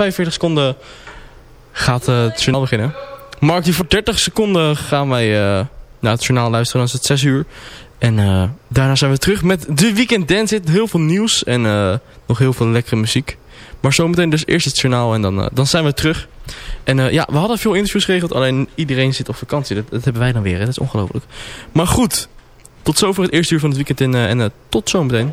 45 seconden gaat het journaal beginnen. Mark, die voor 30 seconden gaan wij naar het journaal luisteren. Dan is het 6 uur. En daarna zijn we terug met de Weekend Dance. Heel veel nieuws en nog heel veel lekkere muziek. Maar zometeen dus eerst het journaal en dan, dan zijn we terug. En ja, we hadden veel interviews geregeld. Alleen iedereen zit op vakantie. Dat, hebben wij dan weer. Dat is ongelooflijk. Maar goed, tot zover het eerste uur van het weekend en uh, tot zometeen.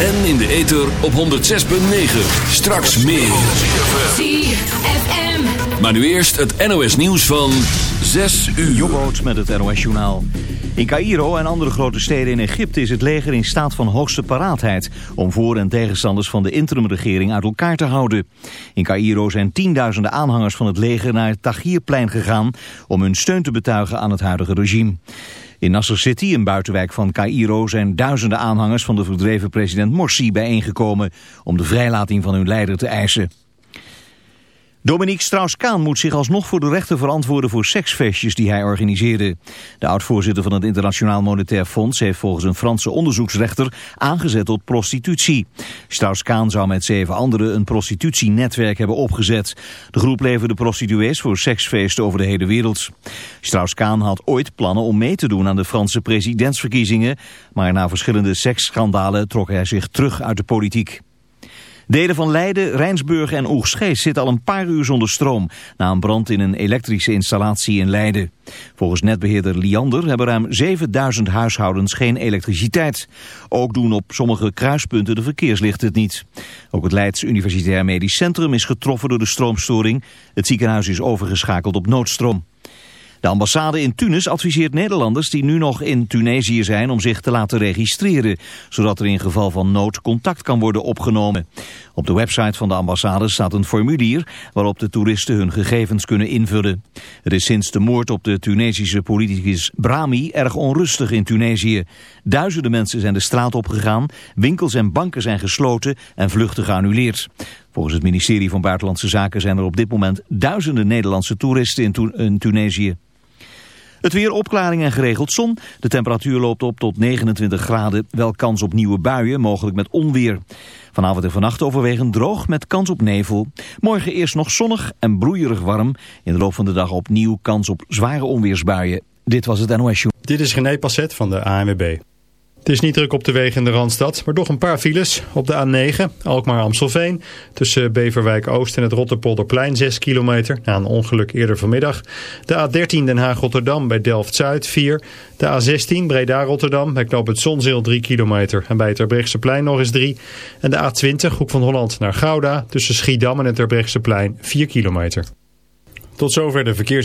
En in de ether op 106.9. Straks meer. ZFM. Maar nu eerst het NOS nieuws van 6 uur. Jobboot met het NOS journaal. In Cairo en andere grote steden in Egypte is het leger in staat van hoogste paraatheid... om voor- en tegenstanders van de interimregering uit elkaar te houden. In Cairo zijn tienduizenden aanhangers van het leger naar het Tahrirplein gegaan... om hun steun te betuigen aan het huidige regime. In Nasser City, een buitenwijk van Cairo, zijn duizenden aanhangers van de verdreven president Morsi bijeengekomen... om de vrijlating van hun leider te eisen. Dominique Strauss-Kaan moet zich alsnog voor de rechter verantwoorden voor seksfeestjes die hij organiseerde. De oud-voorzitter van het Internationaal Monetair Fonds heeft volgens een Franse onderzoeksrechter aangezet tot prostitutie. Strauss-Kaan zou met zeven anderen een prostitutienetwerk hebben opgezet. De groep leverde prostituees voor seksfeesten over de hele wereld. Strauss-Kaan had ooit plannen om mee te doen aan de Franse presidentsverkiezingen, maar na verschillende seksschandalen trok hij zich terug uit de politiek. Delen van Leiden, Rijnsburg en Oegstgeest zitten al een paar uur zonder stroom... na een brand in een elektrische installatie in Leiden. Volgens netbeheerder Liander hebben ruim 7000 huishoudens geen elektriciteit. Ook doen op sommige kruispunten de verkeerslichten het niet. Ook het Leids Universitair Medisch Centrum is getroffen door de stroomstoring. Het ziekenhuis is overgeschakeld op noodstroom. De ambassade in Tunis adviseert Nederlanders die nu nog in Tunesië zijn om zich te laten registreren, zodat er in geval van nood contact kan worden opgenomen. Op de website van de ambassade staat een formulier waarop de toeristen hun gegevens kunnen invullen. Het is sinds de moord op de Tunesische politicus Brahmi erg onrustig in Tunesië. Duizenden mensen zijn de straat opgegaan, winkels en banken zijn gesloten en vluchten geannuleerd. Volgens het ministerie van Buitenlandse Zaken zijn er op dit moment duizenden Nederlandse toeristen in Tunesië. Het weer opklaring en geregeld zon. De temperatuur loopt op tot 29 graden. Wel kans op nieuwe buien, mogelijk met onweer. Vanavond en vannacht overwegend droog met kans op nevel. Morgen eerst nog zonnig en broeierig warm. In de loop van de dag opnieuw kans op zware onweersbuien. Dit was het NOS Show. Dit is René Passet van de ANWB. Het is niet druk op de wegen in de Randstad, maar toch een paar files. Op de A9, Alkmaar-Amstelveen, tussen Beverwijk-Oost en het Rotterpolderplein 6 kilometer, na een ongeluk eerder vanmiddag. De A13 Den Haag-Rotterdam bij Delft-Zuid 4. De A16 Breda-Rotterdam bij knoop het Zonzeel 3 kilometer en bij het Terbrechtseplein nog eens 3. En de A20 Hoek van Holland naar Gouda tussen Schiedam en het Terbrechtseplein 4 kilometer. Tot zover de verkeers...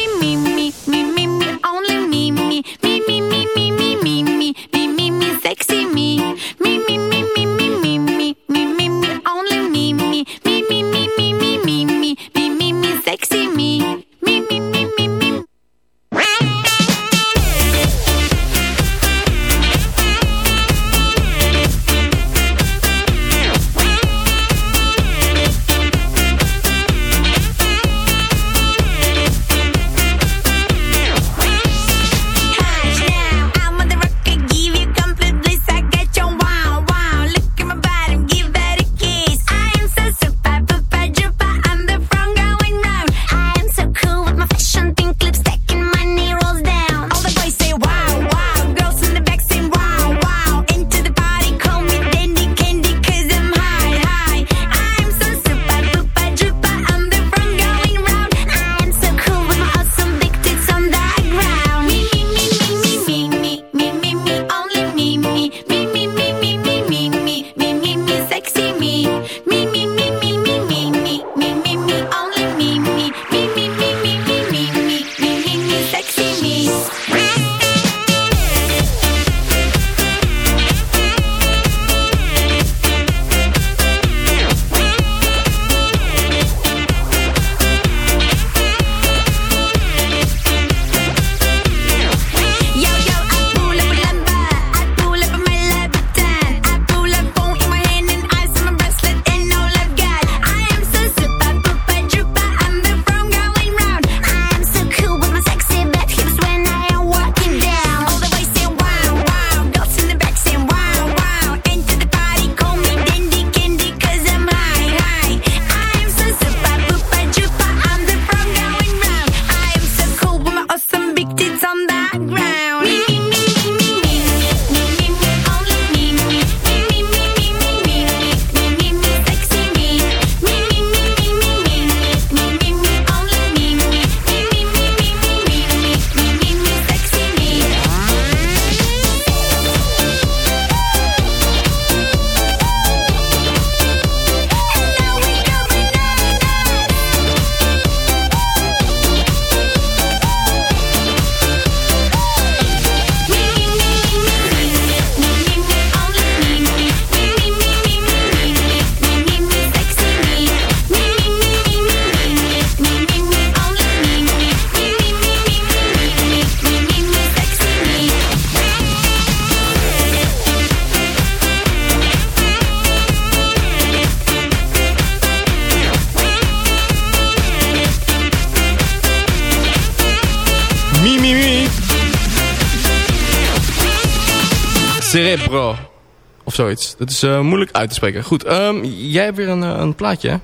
Zoiets. Dat is eh, moeilijk uit te spreken. Goed, ehm, jij hebt weer een, eh, een plaatje, hè?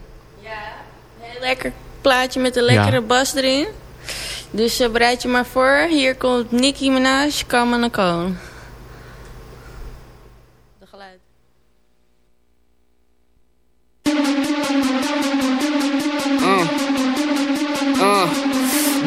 Heel lekker plaatje met een lekkere Ja. bas erin. Dus eh, bereid je maar voor. Hier komt Nicki Minaj, Come on Cone. De geluid.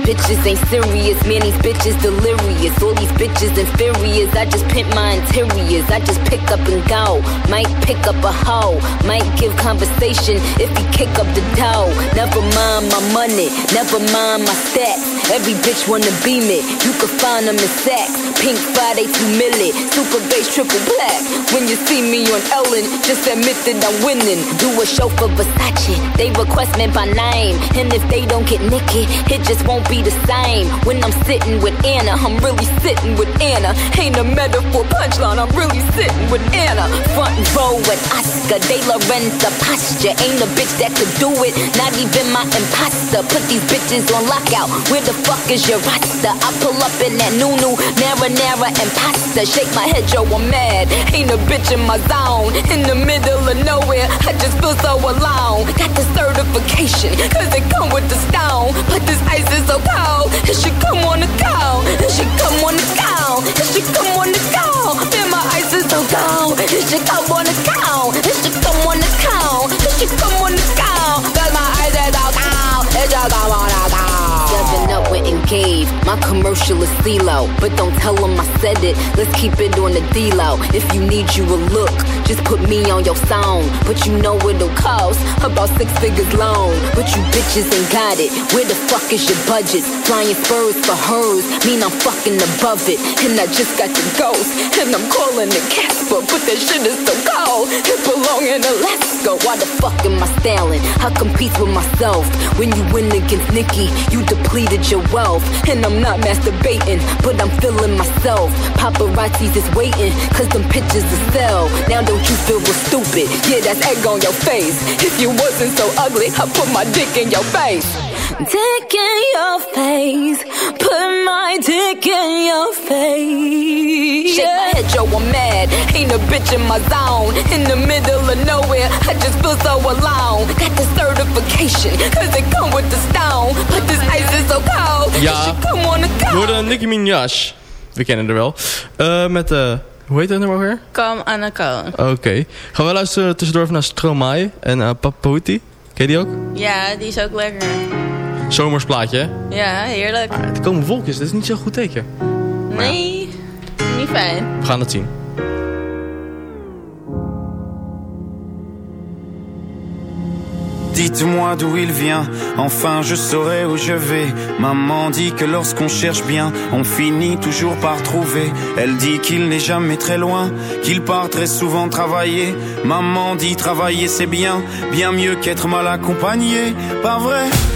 Bitches ain't serious, man, these bitches delirious. All these bitches inferiors, I just pimp my interiors. I just pick up and go. Might pick up a hoe, might give conversation if he kick up the dough. Never mind my money, never mind my stats. Every bitch wanna be me, you can find them in sacks. Pink Friday, two milli, super bass, triple black. When you see me on Ellen, just admit that I'm winning. Do a show for Versace, they request me by name. And if they don't get Nicky, it just won't be the same. When I'm sitting with Anna, I'm really sitting with Anna. Ain't a metaphor punchline, I'm really sitting with Anna. Front row with Oscar, De La Renta posture. Ain't a bitch that could do it, not even my imposter. Put these bitches on lockout. Where the fuck is your roster? I pull up in that new new marinara pasta. Shake my head, yo, I'm mad. Ain't a bitch in my zone. In the middle of nowhere, I just feel so alone. Got the certification, cause it come with the stone. But this ice is so cold, it should come on the cold. It should come on the count. This shit come on count. Man, my eyes is so cold. This shit come on count. This shit come on count. This shit come on count. Cause my eyes is so cold. This shit come on commercial is CeeLo, but don't tell them I said it. Let's keep it on the D-Lo. If you need you a look, just put me on your song. But you know it'll cost about six figures long. But you bitches ain't got it. Where the fuck is your budget? Flying spurs for hers, mean I'm fucking above it. And I just got the ghost, and I'm calling it Casper. But that shit is so cold, it belong in Alaska. Why the fuck am I styling? I compete with myself. When you win against Nikki, you depleted your wealth. And I'm not masturbating, but I'm feeling myself. Paparazzis is waiting, cause them pictures are sell. Now don't you feel real stupid? Yeah, that's egg on your face. If you wasn't so ugly, I'd put my dick in your face. Dick in your face. Put my dick in your face. Shake my head, yo, I'm mad. Ain't a bitch in my zone. In the middle of nowhere, I just feel so alone. Got the certification, cause it come with the stone. But this ice is so cold. Ja, hoorden Nicki Minaj. We kennen haar wel. Eh, met, eh hoe heet dat nummer weer? Come on a cone. Oké. Gaan we luisteren tussendoor naar Stromae en uh, Papauti. Ken je die ook? Ja, die is ook lekker. Zomersplaatje, hè? Ja, heerlijk. Maar er komen wolkjes, dat is niet zo'n goed teken. Nee, niet fijn. We gaan het zien. Dites-moi d'où il vient, enfin je saurai où je vais. Maman dit que lorsqu'on cherche bien, on finit toujours par trouver. Elle dit qu'il n'est jamais très loin, qu'il part très souvent travailler. Maman dit travailler c'est bien, bien mieux qu'être mal accompagné. Pas vrai,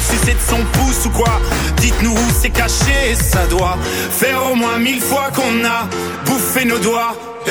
le sucer de son pouce ou quoi Dites-nous où c'est caché, ça doit Faire au moins mille fois qu'on a bouffé nos doigts. Eh,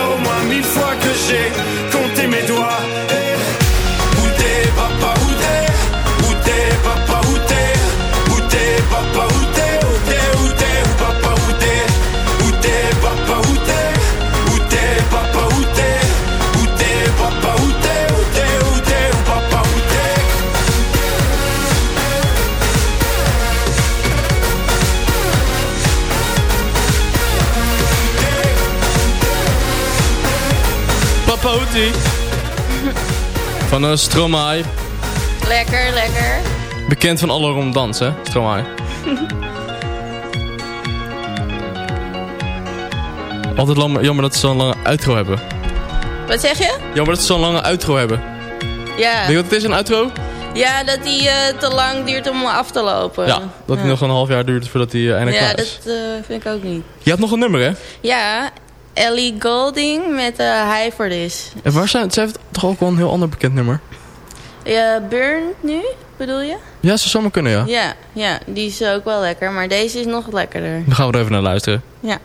shake Van uh, Stromae. Lekker, lekker. Bekend van alle rondans, hè? Stromae. Altijd jammer dat ze zo'n lange outro hebben. Wat zeg je? Jammer dat ze zo'n lange outro hebben. Ja. Weet je wat het is, een outro? Ja, dat die eh, te lang duurt om af te lopen. Ja, dat hij nog een half jaar duurt voordat hij eh, eindelijk Ja, klaar is. dat eh, vind ik ook niet. Je had nog een nummer, hè? Ja, Ellie Golding met uh, High for This. En waar zijn, zij heeft toch ook wel een heel ander bekend nummer? Ja, Burn nu, bedoel je? Ja, ze zou maar kunnen, ja. Ja, ja, die is ook wel lekker, maar deze is nog lekkerder. Dan gaan we er even naar luisteren. Ja.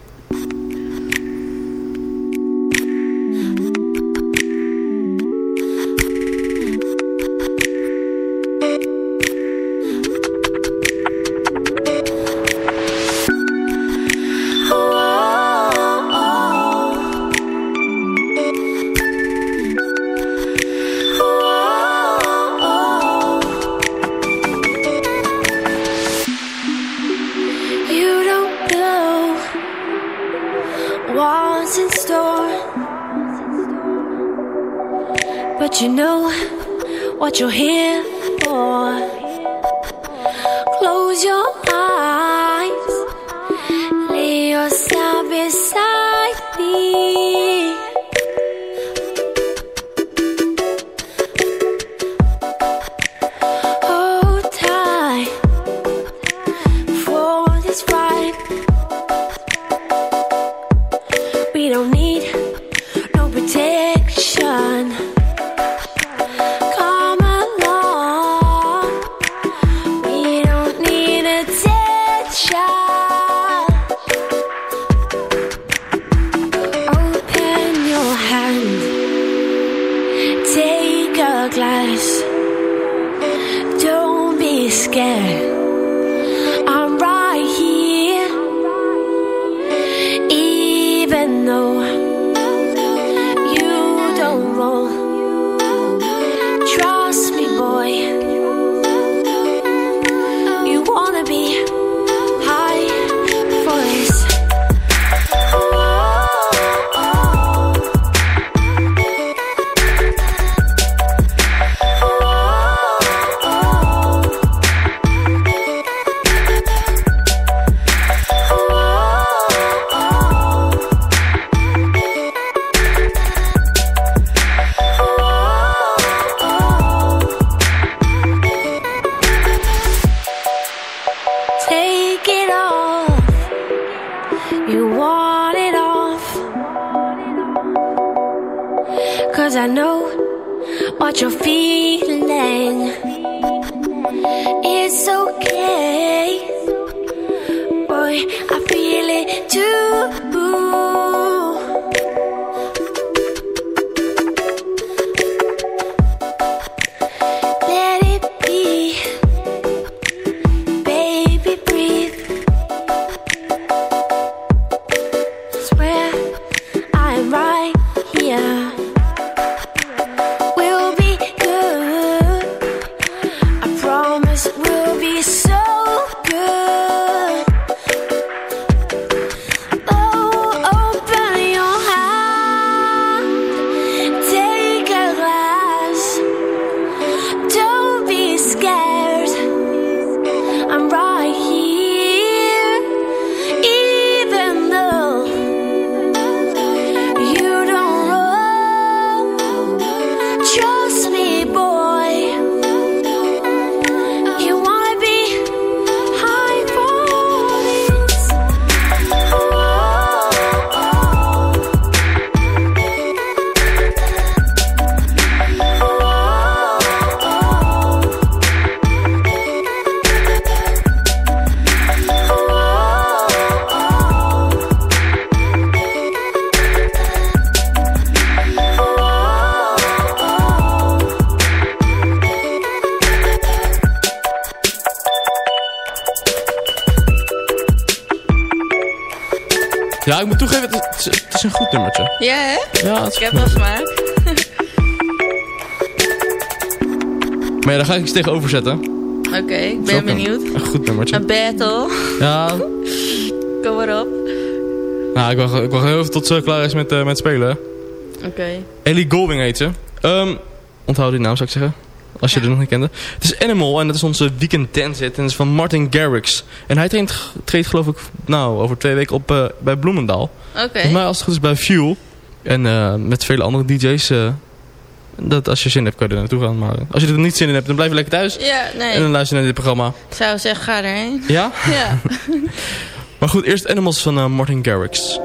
Don't be scared. Nummertje. Ja, hè? Ja, ik heb wel smaak. Maar ja, daar ga ik iets tegenover zetten. Oké, ik ben benieuwd. Een goed nummertje. Een battle. Ja, Kom maar op. nou, ik wacht, ik wacht heel even tot ze klaar is met, eh, met spelen. Oké. Ellie Golding heet ze. Ehm, onthoud die naam, zou ik zeggen. Als je er nog niet kende. Het is Animal en dat is onze weekend dance hit. En dat is van Martin Garrix. En hij treedt, treedt geloof ik, nou, over twee weken op eh, bij Bloemendaal. Oké. Volgens mij als het goed is bij Fuel. En eh, met vele andere DJ's eh, Dat als je zin hebt, kan je er naartoe gaan. Maar als je er niet zin in hebt, dan blijf je lekker thuis. Ja, nee. En dan luister je naar dit programma. Ik zou zeggen, ga erheen. Ja? Ja. Maar goed, eerst Animals van Martin Garrix.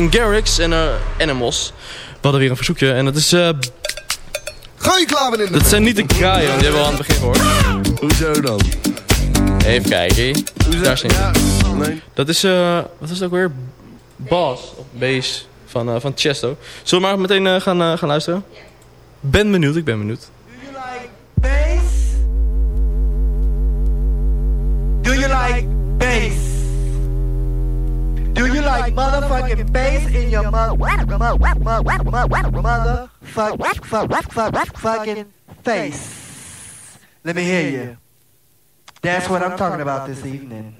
Martin Garrix en eh, Animals. We hadden weer een verzoekje en dat is... eh Ga je klaar in dat zijn niet de kraaien, want die hebben we al aan het begin gehoord. Hoezo dan? Even kijken. Daar zijn Ja, nee. Dat is, eh, wat is het ook weer? Bass, of bass van, eh, van Chesto. Zullen we maar meteen eh, gaan, eh, gaan luisteren? Ben benieuwd, ik ben benieuwd. Motherfucking bass in your mother motherfucking face? Let me hear you. That's what I'm talking about this evening.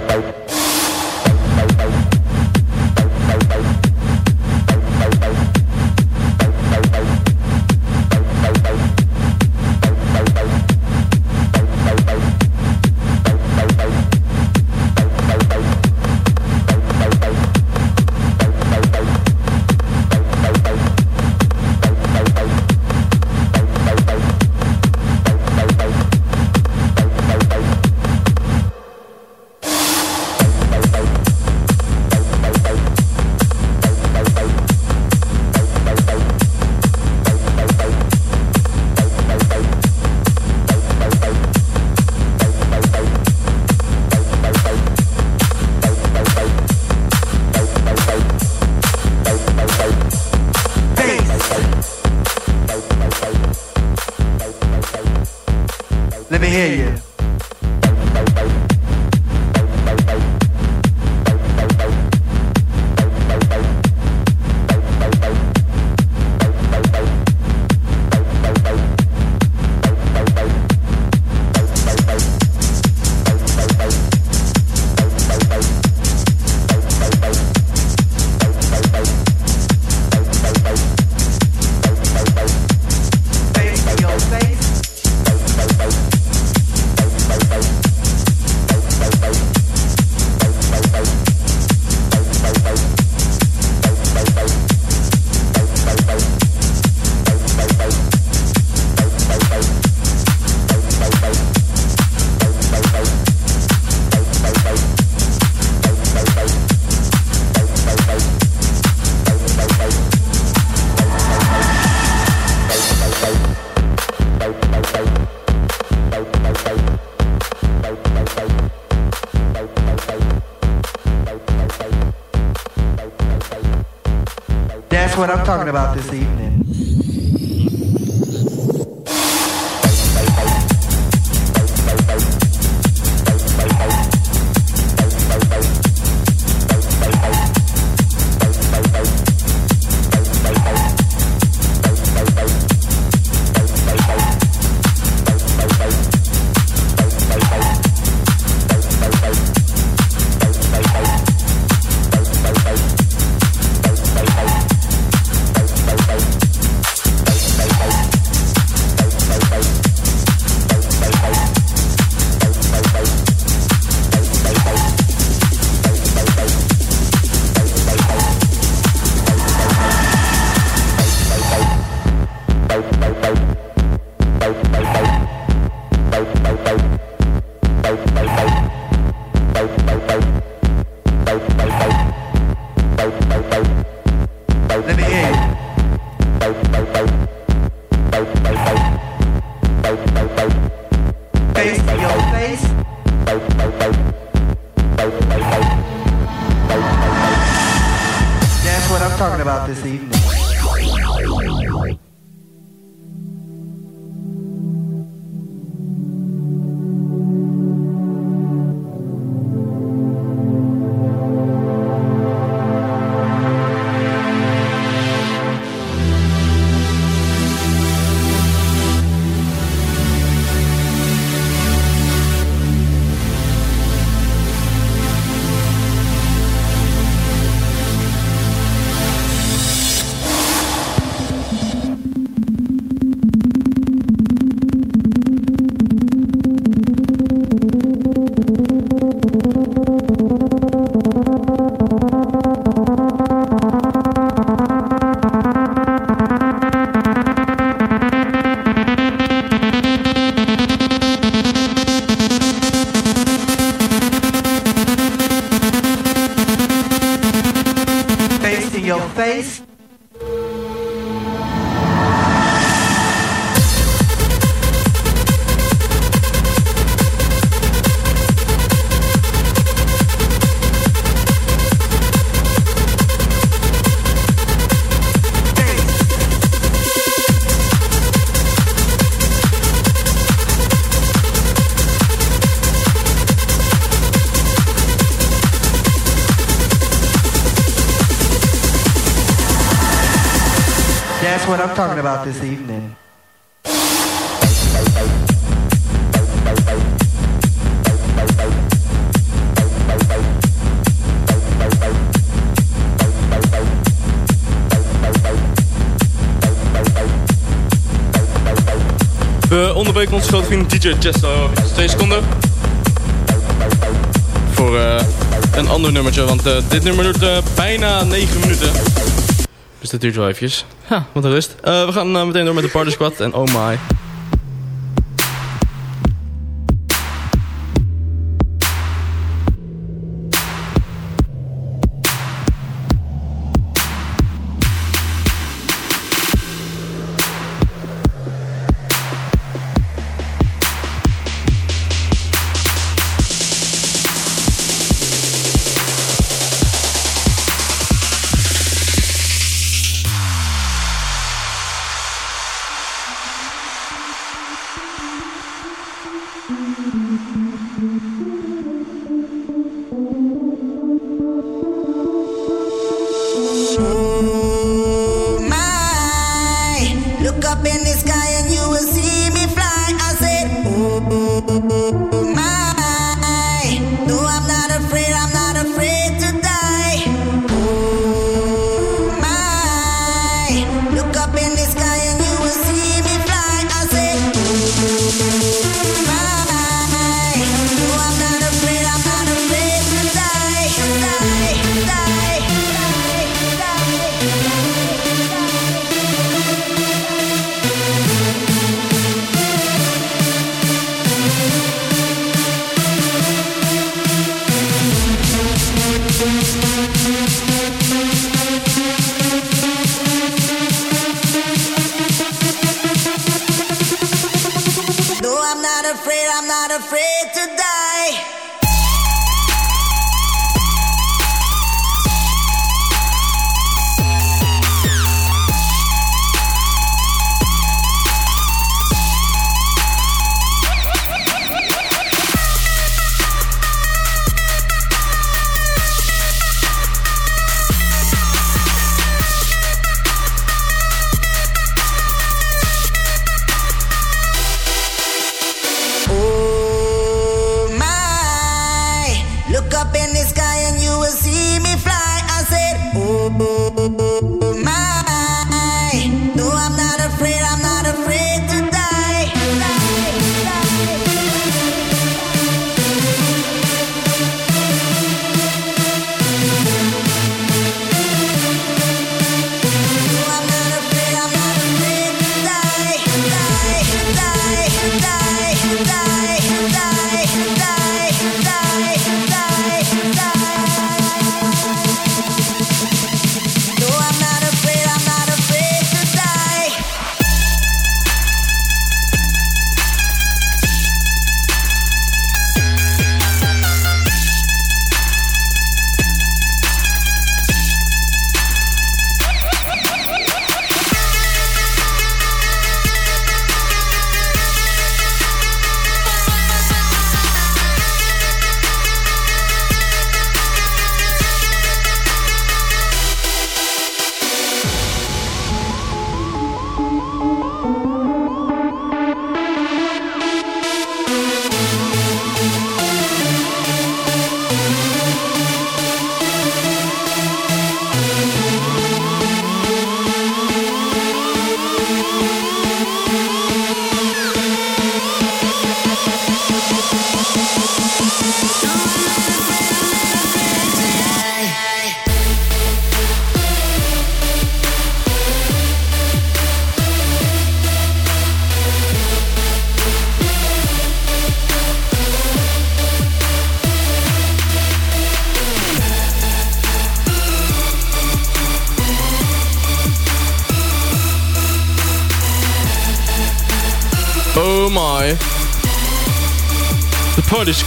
Bye. talking about this grote vriend DJ Chesto. Twee seconden. Voor eh, een ander nummertje, want eh, dit nummer duurt eh, bijna 9 minuten. Dus dat duurt wel eventjes. Ja, wat een rust. we gaan meteen door met de Party Squad en Oh My. Música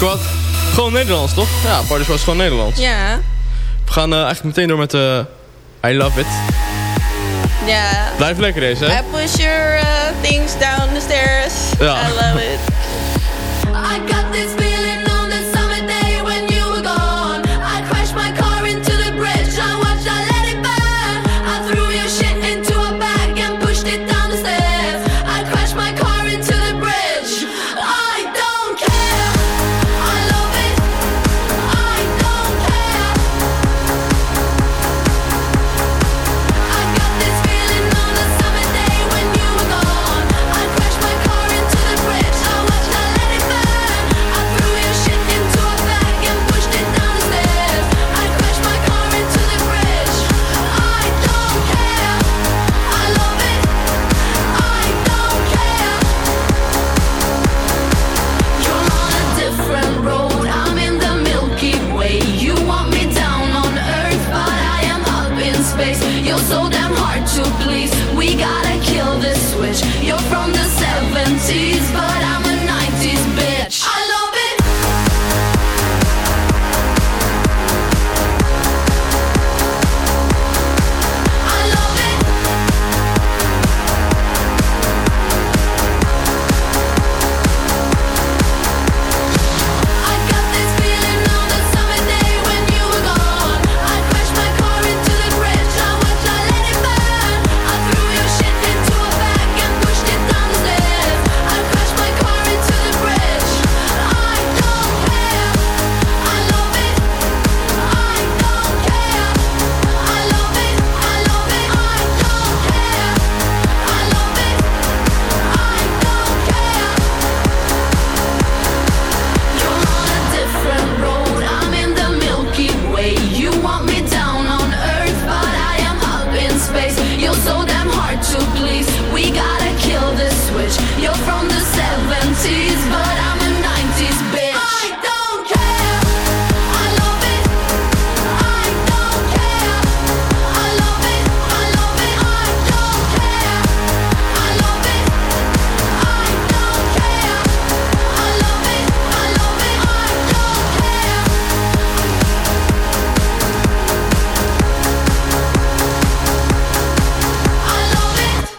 Squad. Gewoon Nederlands, toch? Ja, Party Squad is gewoon Nederlands. Ja. We gaan eh, eigenlijk meteen door met eh I Love It. Ja. Blijf lekker deze, hè? I push your uh, things down the stairs. Ja. I love it.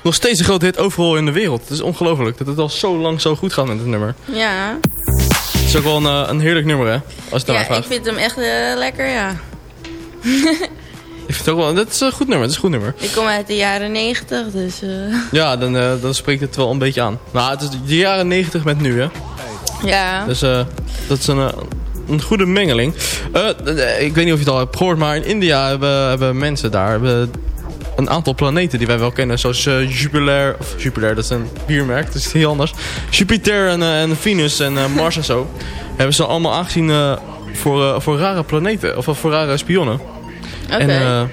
Nog steeds een grote hit overal in de wereld. Het is ongelooflijk dat het al zo lang zo goed gaat met het nummer. Ja. Het is ook wel een, eh, een heerlijk nummer, hè? Als het Ja, ik vind hem echt eh, lekker, ja. Ik vind het ook wel... Dat is een goed nummer, het is een goed nummer. Ik kom uit de jaren 90, dus... eh, Ja, dan, dan spreekt het wel een beetje aan. Nou, het is de jaren 90 met nu, hè? ja. Dus dat is een, een goede mengeling. Ik weet niet of je het al hebt gehoord, maar in India hebben, hebben mensen daar hebben een aantal planeten die wij wel kennen. Zoals eh, Jupiter, of Jupiter, dat is een biermerk, dat is heel anders. Jupiter en, eh, en Venus en eh, Mars en zo. Hebben ze allemaal aangezien voor, voor rare planeten, of voor rare spionnen. Oké. En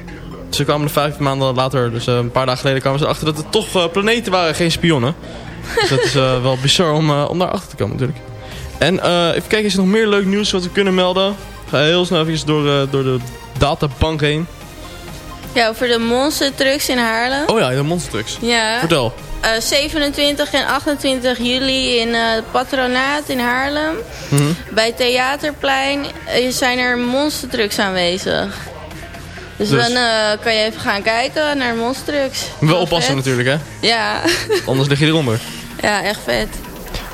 ze kwamen er vijf maanden later, dus een paar dagen geleden kwamen ze erachter dat het toch planeten waren, geen spionnen. dus dat is wel bizar om, om daar achter te komen natuurlijk. En even kijken, is er nog meer leuk nieuws wat we kunnen melden? Ik ga heel snel even door, door de databank heen. Ja, over de monster trucks in Haarlem. Oh ja, de monster trucks. Ja. Vertel. Eh, 27 en 28 juli in eh, het patronaat in Haarlem. Mhm. Bij Theaterplein eh, zijn er monster trucks aanwezig. Dus, Dus- dan eh, kan je even gaan kijken naar monster trucks. Wel oppassen vet. natuurlijk, hè? Ja. Anders lig je eronder. ja, echt vet.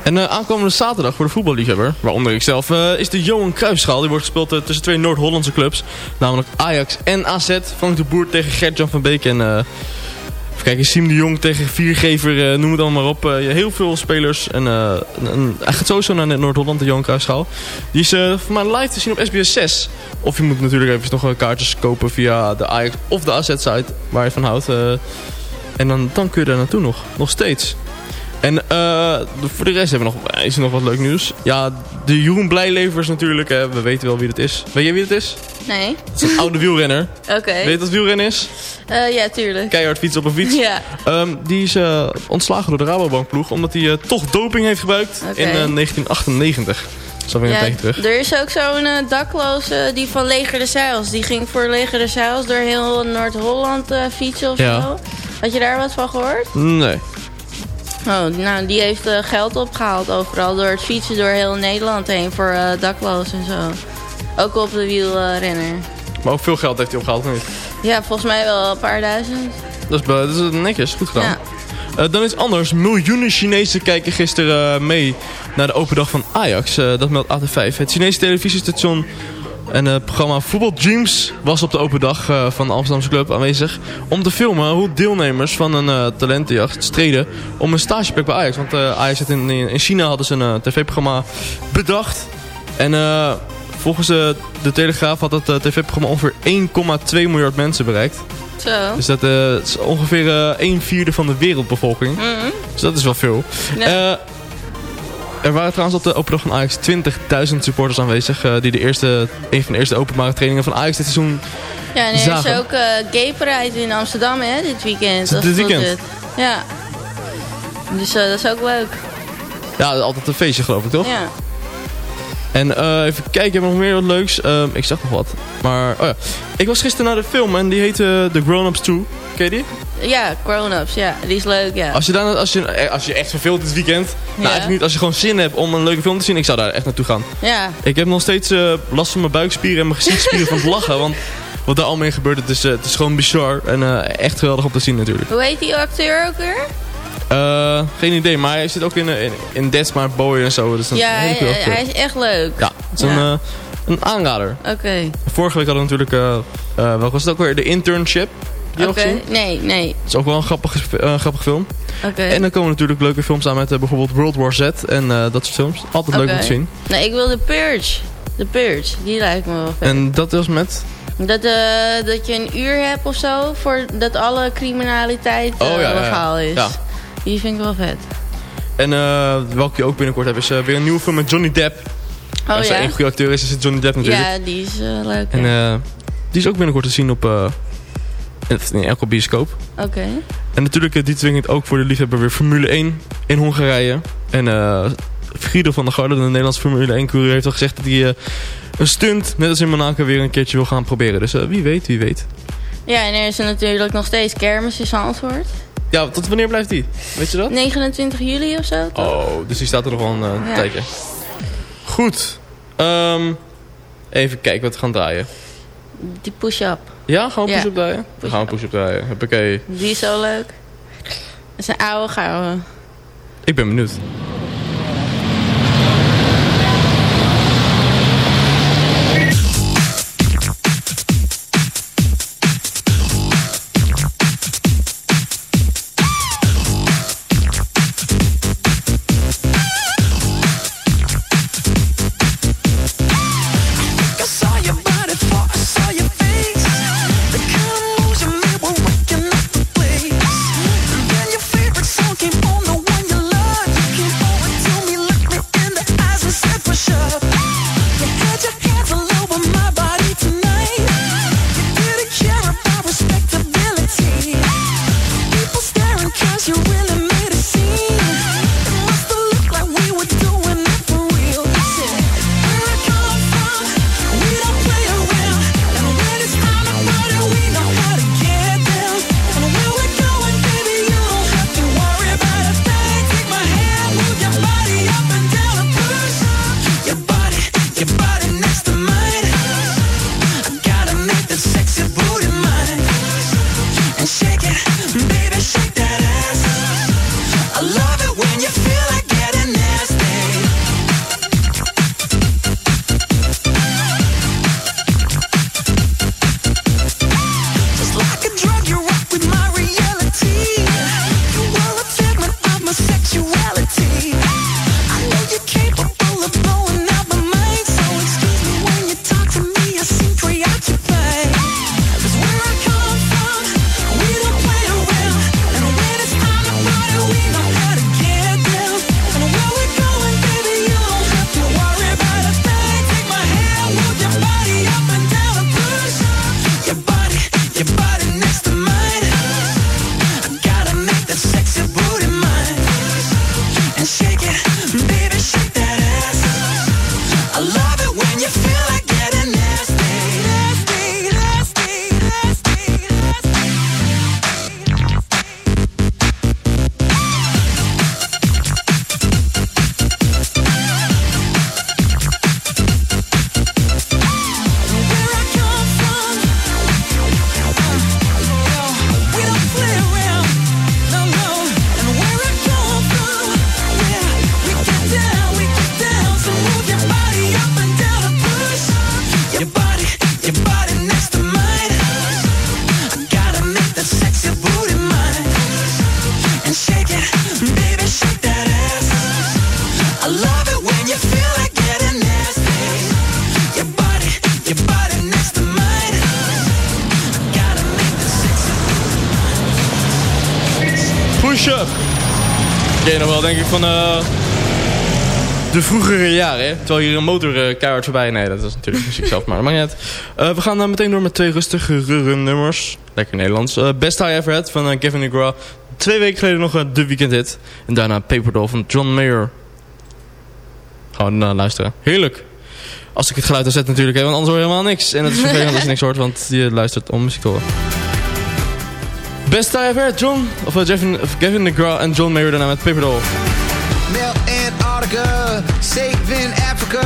En eh, aankomende zaterdag voor de voetballiefhebber, waaronder ik zelf, eh, is de Johan Cruijffschaal. Die wordt gespeeld eh, tussen twee Noord-Hollandse clubs. Namelijk Ajax en AZ. Frank de Boer tegen Gert-Jan van Beek en... even kijken, Siem de Jong tegen Viergever, noem het allemaal maar op. Heel veel spelers. En een- hij gaat sowieso naar Noord-Holland, de Johan Cruijffschaal. Die is voor mij live te zien op SBS 6. Of je moet natuurlijk even nog kaartjes kopen via de Ajax of de AZ-site, waar je van houdt. en dan, dan kun je daar naartoe nog, nog steeds. En eh, voor de rest hebben we nog, is er nog wat leuk nieuws. Ja, de Jeroen Blijlevers natuurlijk. Hè. We weten wel wie dat is. Weet jij wie dat is? Nee? Dat is een oude wielrenner. Oké. Weet je wat wielrennen is? Eh, ja, tuurlijk. Keihard fietsen op een fiets. Ja. Ehm, die is eh, ontslagen door de Rabobankploeg. Omdat hij toch doping heeft gebruikt in eh, 1998. Dat is een Ja, tijdje terug. er is ook zo'n dakloze die van Leger de Zeils. Die ging voor Leger de Zeils door heel Noord-Holland fietsen of Ja. zo. Had je daar wat van gehoord? Nee. Oh, nou, die heeft eh, geld opgehaald overal door het fietsen door heel Nederland heen voor eh daklozen en zo. Ook op de wielrenner. Maar ook veel geld heeft hij opgehaald, niet? ja, volgens mij wel een paar duizend. Dat is, dat is netjes, goed gedaan. Ja. Eh, dan is anders. Miljoenen Chinezen kijken gisteren mee naar de open dag van Ajax. Eh, dat meldt AT5. Het Chinese televisiestation en het programma Voetbal Dreams was op de open dag eh, van de Amsterdamse club aanwezig. Om te filmen hoe deelnemers van een eh, talentenjacht streden om een stageplek bij Ajax. Want eh, Ajax had in, in China hadden ze een eh, tv-programma bedacht. En eh, volgens eh, de Telegraaf had het eh, tv-programma ongeveer 1,2 miljard mensen bereikt. Zo. Dus dat eh, is ongeveer eh 1 vierde van de wereldbevolking. Mhm. Dus dat is wel veel. Eh, er waren trouwens op de open dag van Ajax 20.000 supporters aanwezig. eh, die de eerste, een van de eerste openbare trainingen van Ajax dit seizoen Ja, en er zagen. is ook eh Gay Pride in Amsterdam, hè, dit weekend. Dit het weekend? is. Ja. Dus eh, dat is ook leuk. Ja, altijd een feestje geloof ik toch? Ja. En even kijken, hebben we nog meer wat leuks? Ehm, ik zag nog wat. Maar, oh ja. Ik was gisteren naar de film en die heette The Grown Ups 2. Ken je die? Ja, grown-ups, ja. Die is leuk, ja. Als je, dan, als, je, eh, als je echt verveelt dit weekend. Nou, Ja. eigenlijk niet. Als je gewoon zin hebt om een leuke film te zien. Ik zou daar echt naartoe gaan. Ja. Ik heb nog steeds eh, last van mijn buikspieren en mijn gezichtsspieren van het lachen. Want wat daar allemaal in gebeurt, het is, eh, het is gewoon bizar. En echt geweldig om te zien natuurlijk. Hoe heet die acteur ook weer? Eh, geen idee, maar hij zit ook in, in, in That's My Boy en zo. Dus dat is een Ja, hij, hij is echt leuk. Ja, het is een, Ja. eh, een aanrader. Oké. Vorige week hadden we natuurlijk, wat was het ook weer, de internship. Al gezien? Nee, nee. Dat is ook wel een grappige, eh, grappige film. Oké. En dan komen natuurlijk leuke films aan met eh, bijvoorbeeld World War Z en eh, dat soort films. Altijd leuk om te zien. Nee, ik wil de Purge. De Purge, die lijkt me wel vet. En dat was met... Dat, dat je een uur hebt of zo, voor dat alle criminaliteit Oh, ja, ja, ja. legaal is. Ja. Die vind ik wel vet. En eh, welke je ook binnenkort hebt is weer een nieuwe film met Johnny Depp. Oh Als er ja? één goede acteur is, is het Johnny Depp natuurlijk. Ja, die is leuk. En ja. die is ook binnenkort te zien op in, elke bioscoop. Oké. En natuurlijk uh, die dwingend ook voor de liefhebber weer Formule 1 in Hongarije. En eh Friedel van der Garde, de Nederlandse Formule 1 coureur, heeft al gezegd dat hij eh, een stunt, net als in Monaco, weer een keertje wil gaan proberen. Dus eh, wie weet, wie weet. Ja, en er is er natuurlijk nog steeds kermis in Zandvoort. Ja, tot wanneer blijft die? Weet je dat? 29 juli of zo, toch? Oh, dus die staat er nog wel een eh, Ja. tijdje. Goed. Ehm, even kijken wat we gaan draaien. Die push-up. Ja, gaan we Ja. push-up draaien? We gaan push-up draaien. Hoppakee. Die is zo leuk. Dat is een oude gouden. Ik ben benieuwd. Vroegere jaren? Terwijl hier een motor eh, keihard voorbij... Nee, dat is natuurlijk muziek zelf, maar dat niet. Eh, we gaan dan meteen door met twee rustige nummers. Lekker Nederlands. Eh, Best I Ever Had van eh, Kevin DeGraw. Twee weken geleden nog eh, de Weekend Hit. En daarna Paperdoll van John Mayer. Gaan we luisteren. Heerlijk. Als ik het geluid zet natuurlijk, hè, want anders hoor je helemaal niks. En het is vervelend als je niks hoort, want je luistert om muziek te horen. Best I Ever Had, John. Of uh, Kevin, Kevin DeGraw en John Mayer daarna met Paperdoll. Melt Antarctica, saving Africa.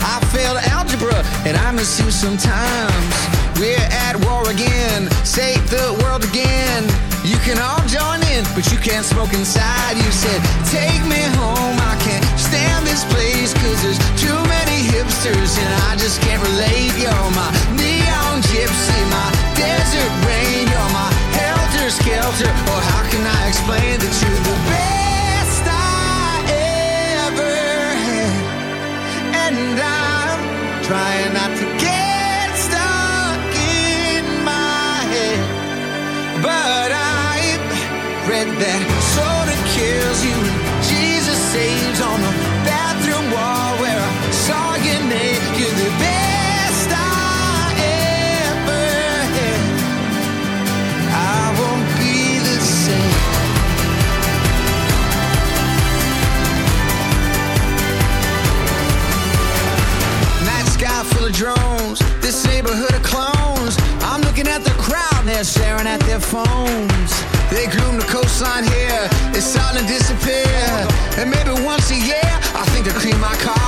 I failed algebra and I miss you sometimes. We're at war again, save the world again. You can all join in, but you can't smoke inside. You said, Take me home, I can't stand this place, cause there's too many hipsters and I just can't relate. You're my staring at their phones. They gloom the coastline here, it's starting to disappear. And maybe once a year, I think I clean my car.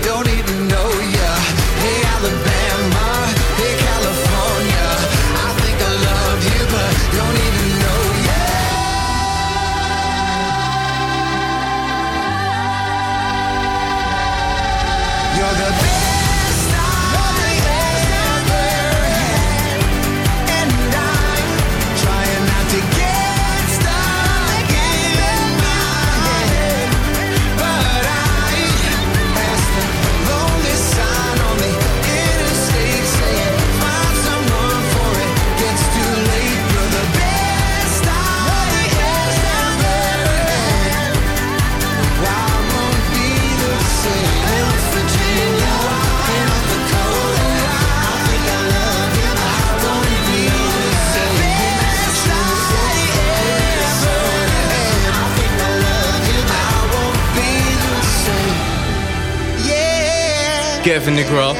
Kevin DeGraw.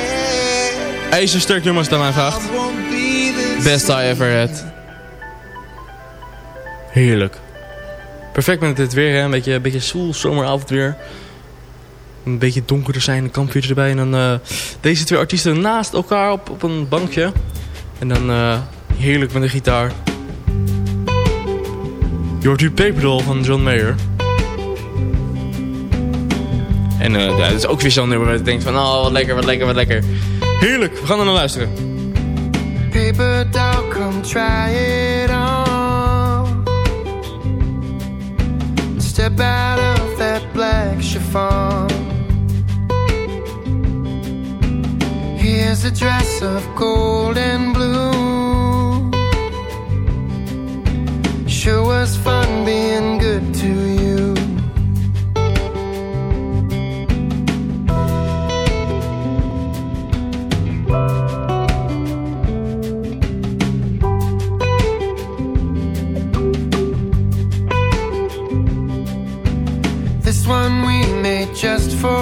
IJzersterk nummers dan mijn vraagt. Best I ever had. Heerlijk. Perfect met dit weer, hè? Een beetje, een beetje zwoel, zomeravond weer. Een beetje donkerder zijn, een kampvuurtje erbij. En dan eh, deze twee artiesten naast elkaar op, op een bankje. En dan eh, heerlijk met de gitaar. Je hoort nu Paperdoll van John Mayer. En eh ja, dat is ook weer zo'n nummer waar je denkt van... Oh, wat lekker, wat lekker, wat lekker. Heerlijk, we gaan er naar luisteren. Paper doll, come try it on. Step out of that black chiffon. Here's a dress of gold and blue.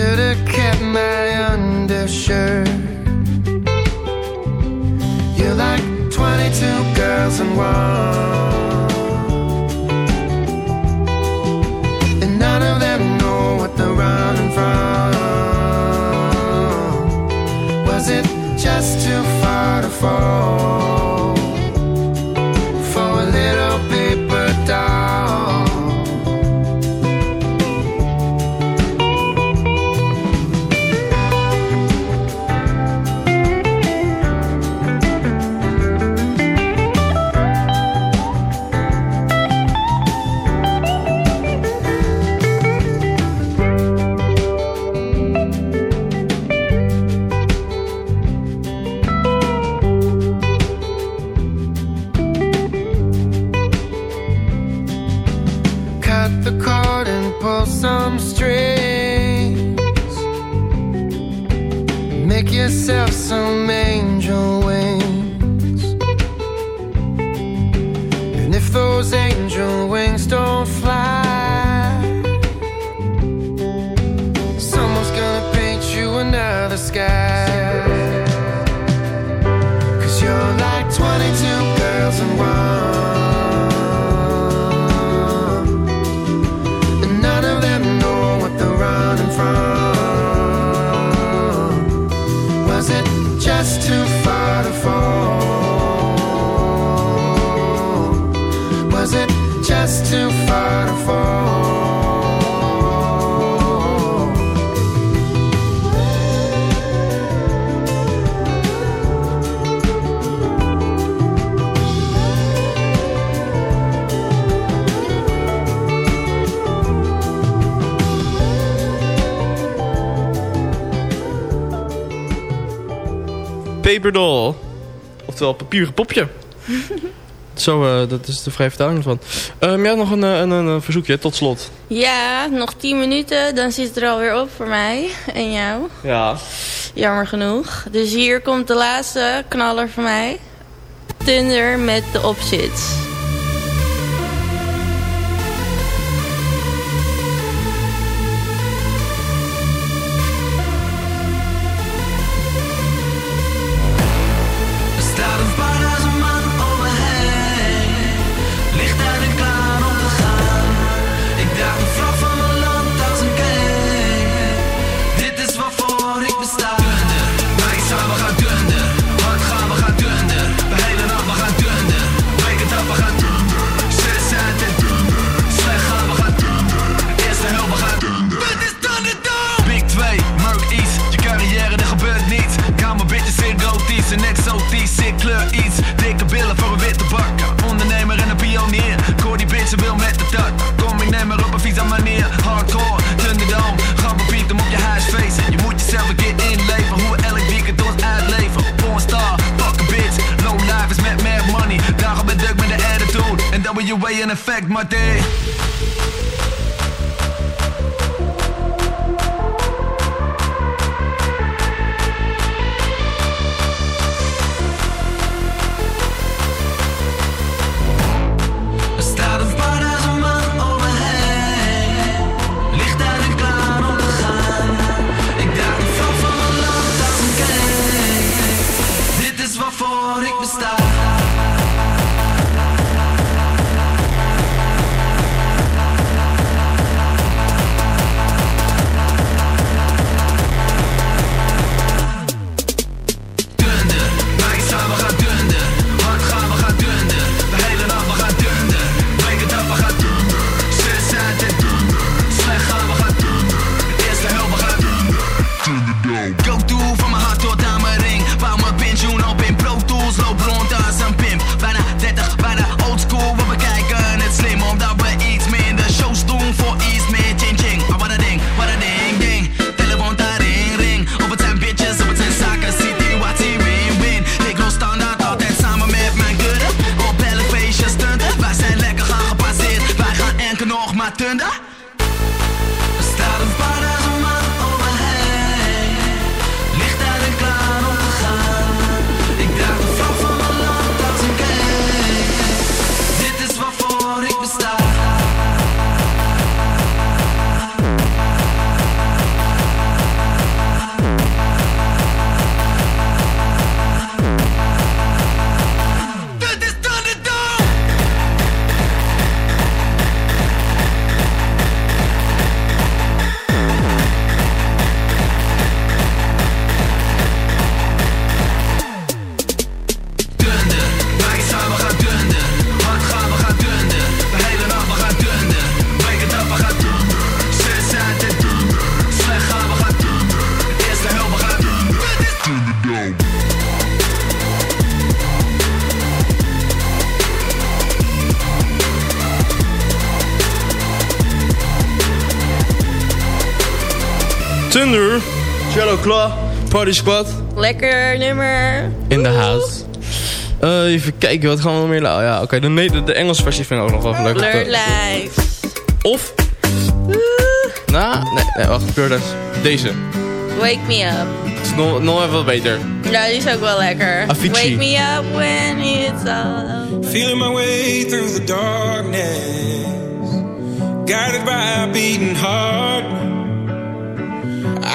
should have kept my undershirt. You're like 22 girls in one. Paper Doll. Oftewel papieren popje. Zo, eh, dat is de vrije vertaling van. Um, ehm, ja, nog eh, een, een, een, verzoekje, tot slot. Ja, nog 10 minuten, dan zit het er alweer op voor mij en jou. Ja. Jammer genoeg. Dus hier komt de laatste knaller van mij. Tinder met de opzits. really in effect my day. Thunder. Cello Claw. Party Squad. Lekker nummer. In the house. Eh, even kijken, wat gaan we nog meer... la- Ja, oké, de, nee, de, de Engelse versie vind ik ook nog wel leuk. Blurred Life. Of... Nou, nee, nee, wacht, Blurred Life. Deze. Wake Me Up. Het is nog, nog even wat beter. Ja, die is ook wel lekker. Avicii. Wake Me Up when it's all over. Feeling my way through the darkness, guided by a beating heart.